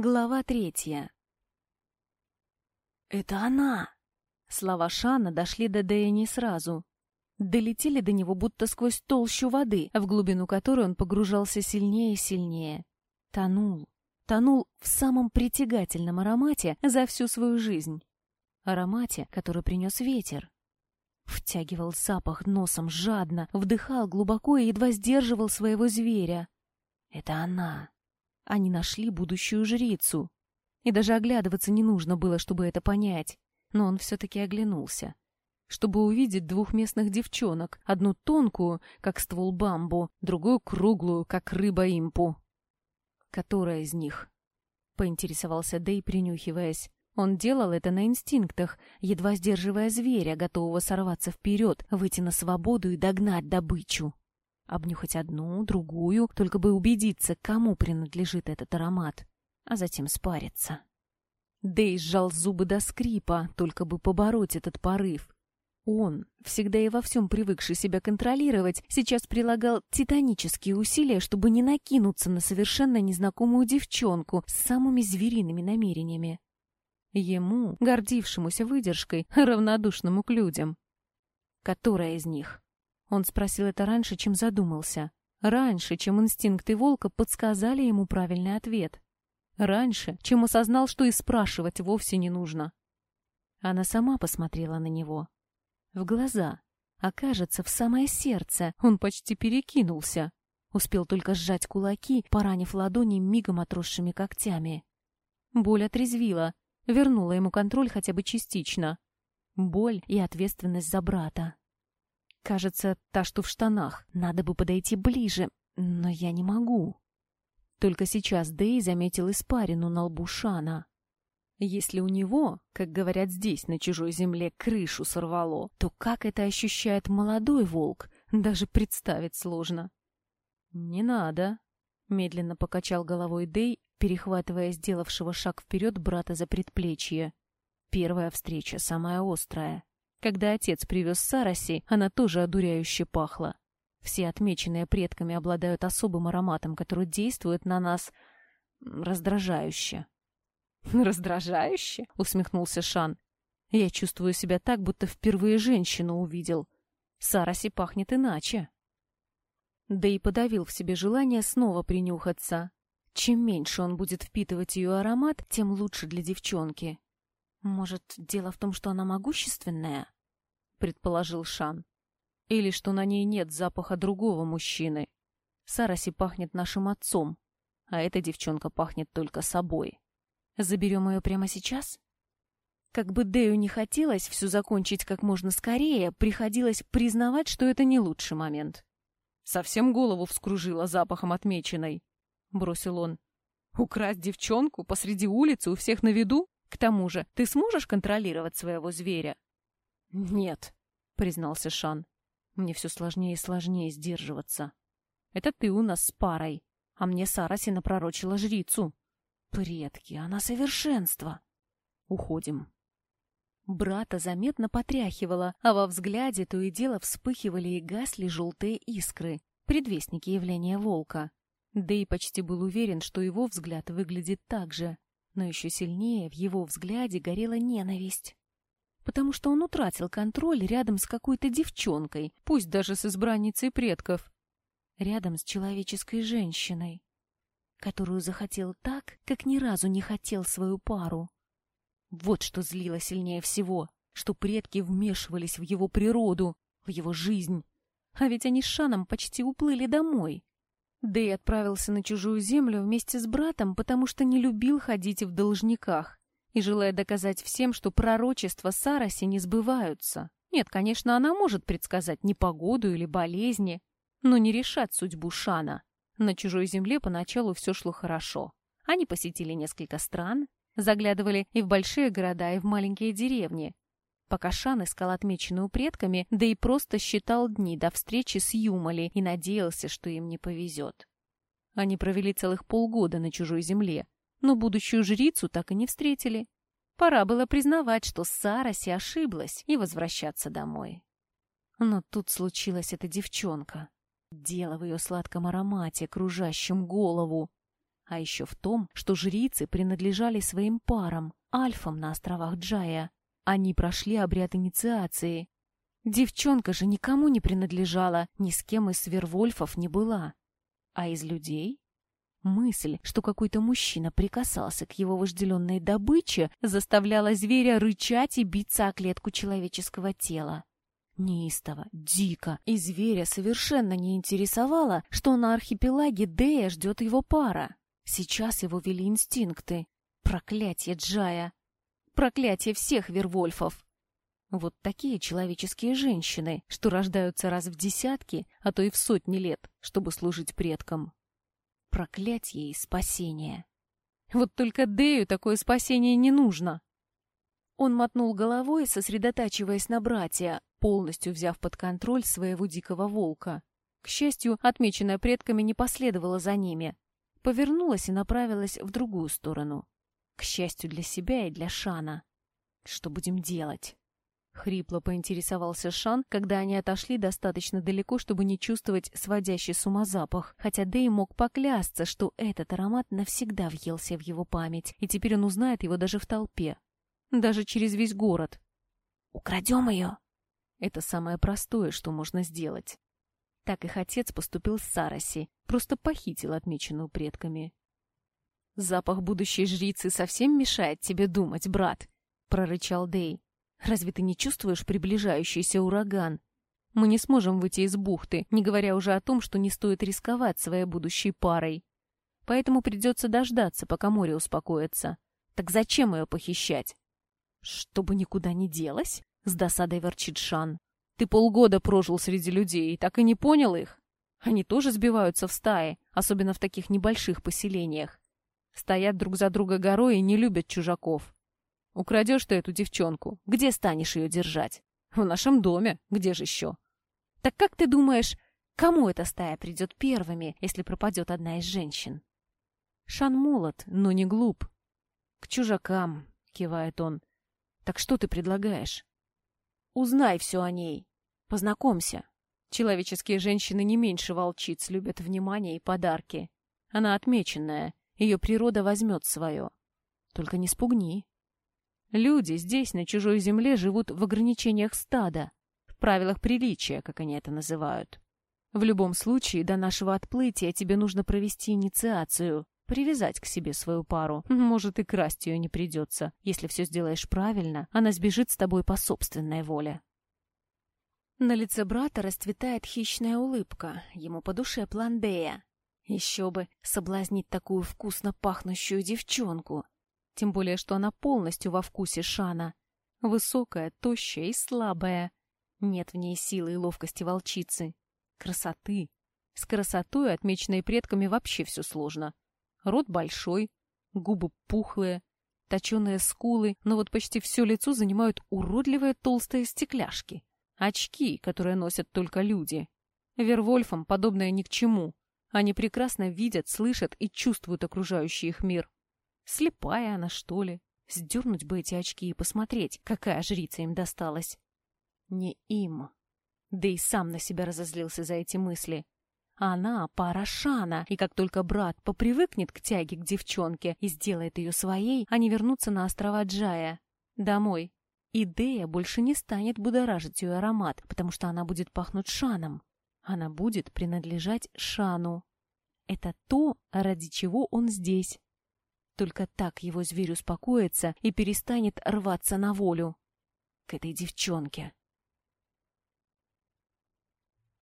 Глава третья. «Это она!» Слова Шана дошли до Дэя не сразу. Долетели до него будто сквозь толщу воды, в глубину которой он погружался сильнее и сильнее. Тонул. Тонул в самом притягательном аромате за всю свою жизнь. Аромате, который принес ветер. Втягивал запах носом жадно, вдыхал глубоко и едва сдерживал своего зверя. Это она. Они нашли будущую жрицу. И даже оглядываться не нужно было, чтобы это понять. Но он все-таки оглянулся. Чтобы увидеть двух местных девчонок. Одну тонкую, как ствол бамбу, другую круглую, как рыба-импу. «Которая из них?» — поинтересовался Дэй, принюхиваясь. Он делал это на инстинктах, едва сдерживая зверя, готового сорваться вперед, выйти на свободу и догнать добычу. Обнюхать одну, другую, только бы убедиться, кому принадлежит этот аромат, а затем спариться. Дэй сжал зубы до скрипа, только бы побороть этот порыв. Он, всегда и во всем привыкший себя контролировать, сейчас прилагал титанические усилия, чтобы не накинуться на совершенно незнакомую девчонку с самыми звериными намерениями. Ему, гордившемуся выдержкой, равнодушному к людям. Которая из них? Он спросил это раньше, чем задумался. Раньше, чем инстинкты волка подсказали ему правильный ответ. Раньше, чем осознал, что и спрашивать вовсе не нужно. Она сама посмотрела на него. В глаза. А кажется, в самое сердце. Он почти перекинулся. Успел только сжать кулаки, поранив ладони мигом отросшими когтями. Боль отрезвила, вернула ему контроль хотя бы частично. Боль и ответственность за брата. Кажется, та, что в штанах. Надо бы подойти ближе, но я не могу. Только сейчас Дэй заметил испарину на лбу Шана. Если у него, как говорят здесь, на чужой земле, крышу сорвало, то как это ощущает молодой волк, даже представить сложно. «Не надо», — медленно покачал головой Дэй, перехватывая сделавшего шаг вперед брата за предплечье. Первая встреча, самая острая. Когда отец привез Сараси, она тоже одуряюще пахла. Все отмеченные предками обладают особым ароматом, который действует на нас раздражающе. «Раздражающе?» — усмехнулся Шан. «Я чувствую себя так, будто впервые женщину увидел. Сараси пахнет иначе». Да и подавил в себе желание снова принюхаться. Чем меньше он будет впитывать ее аромат, тем лучше для девчонки. «Может, дело в том, что она могущественная?» — предположил Шан. «Или что на ней нет запаха другого мужчины. Сараси пахнет нашим отцом, а эта девчонка пахнет только собой. Заберем ее прямо сейчас?» Как бы Дэю не хотелось все закончить как можно скорее, приходилось признавать, что это не лучший момент. «Совсем голову вскружила запахом отмеченной», — бросил он. «Украсть девчонку посреди улицы у всех на виду? К тому же, ты сможешь контролировать своего зверя? Нет, признался Шан. Мне все сложнее и сложнее сдерживаться. Это ты у нас с парой, а мне Сараси напророчила жрицу. Предки, она совершенство. Уходим. Брата заметно потряхивало, а во взгляде то и дело вспыхивали и гасли желтые искры, предвестники явления волка. Да и почти был уверен, что его взгляд выглядит так же но еще сильнее в его взгляде горела ненависть. Потому что он утратил контроль рядом с какой-то девчонкой, пусть даже с избранницей предков. Рядом с человеческой женщиной, которую захотел так, как ни разу не хотел свою пару. Вот что злило сильнее всего, что предки вмешивались в его природу, в его жизнь. А ведь они с Шаном почти уплыли домой. Дэй отправился на чужую землю вместе с братом, потому что не любил ходить в должниках и желая доказать всем, что пророчества Сараси не сбываются. Нет, конечно, она может предсказать непогоду или болезни, но не решать судьбу Шана. На чужой земле поначалу все шло хорошо. Они посетили несколько стран, заглядывали и в большие города, и в маленькие деревни, пока Шан искал отмеченную предками, да и просто считал дни до встречи с Юмали и надеялся, что им не повезет. Они провели целых полгода на чужой земле, но будущую жрицу так и не встретили. Пора было признавать, что Сараси ошиблась и возвращаться домой. Но тут случилась эта девчонка. Дело в ее сладком аромате, кружащем голову. А еще в том, что жрицы принадлежали своим парам, альфам на островах Джая. Они прошли обряд инициации. Девчонка же никому не принадлежала, ни с кем из свервольфов не была. А из людей? Мысль, что какой-то мужчина прикасался к его вожделенной добыче, заставляла зверя рычать и биться о клетку человеческого тела. Неистово, дико, и зверя совершенно не интересовало, что на архипелаге Дея ждет его пара. Сейчас его вели инстинкты. Проклятие Джая! Проклятие всех вервольфов! Вот такие человеческие женщины, что рождаются раз в десятки, а то и в сотни лет, чтобы служить предкам. Проклятие и спасение. Вот только Дею такое спасение не нужно. Он мотнул головой, сосредотачиваясь на брате, полностью взяв под контроль своего дикого волка. К счастью, отмеченная предками не последовала за ними. Повернулась и направилась в другую сторону. К счастью для себя и для Шана. Что будем делать? Хрипло поинтересовался Шан, когда они отошли достаточно далеко, чтобы не чувствовать сводящий с ума запах, хотя Дэй мог поклясться, что этот аромат навсегда въелся в его память, и теперь он узнает его даже в толпе. Даже через весь город. «Украдем ее!» Это самое простое, что можно сделать. Так их отец поступил с Сараси, просто похитил отмеченную предками. «Запах будущей жрицы совсем мешает тебе думать, брат», — прорычал Дэй. Разве ты не чувствуешь приближающийся ураган? Мы не сможем выйти из бухты, не говоря уже о том, что не стоит рисковать своей будущей парой. Поэтому придется дождаться, пока море успокоится. Так зачем ее похищать? Чтобы никуда не делась? С досадой ворчит Шан. Ты полгода прожил среди людей и так и не понял их? Они тоже сбиваются в стаи, особенно в таких небольших поселениях. Стоят друг за друга горой и не любят чужаков. Украдешь ты эту девчонку, где станешь ее держать? В нашем доме, где же еще? Так как ты думаешь, кому эта стая придет первыми, если пропадет одна из женщин? Шан молод, но не глуп. К чужакам, кивает он. Так что ты предлагаешь? Узнай все о ней. Познакомься. Человеческие женщины не меньше волчиц любят внимание и подарки. Она отмеченная, ее природа возьмет свое. Только не спугни. Люди здесь, на чужой земле, живут в ограничениях стада, в правилах приличия, как они это называют. В любом случае, до нашего отплытия тебе нужно провести инициацию, привязать к себе свою пару. Может, и красть ее не придется. Если все сделаешь правильно, она сбежит с тобой по собственной воле. На лице брата расцветает хищная улыбка. Ему по душе план Дея. Еще бы соблазнить такую вкусно пахнущую девчонку. Тем более, что она полностью во вкусе Шана. Высокая, тощая и слабая. Нет в ней силы и ловкости волчицы. Красоты. С красотой, отмеченной предками, вообще все сложно. Рот большой, губы пухлые, точеные скулы, но вот почти все лицо занимают уродливые толстые стекляшки. Очки, которые носят только люди. Вервольфам подобное ни к чему. Они прекрасно видят, слышат и чувствуют окружающий их мир. Слепая она, что ли? Сдернуть бы эти очки и посмотреть, какая жрица им досталась. Не им. Да и сам на себя разозлился за эти мысли. Она пара Шана, и как только брат попривыкнет к тяге к девчонке и сделает ее своей, они вернутся на острова Джая. Домой. Идея больше не станет будоражить ее аромат, потому что она будет пахнуть Шаном. Она будет принадлежать Шану. Это то, ради чего он здесь. Только так его зверь успокоится и перестанет рваться на волю. К этой девчонке.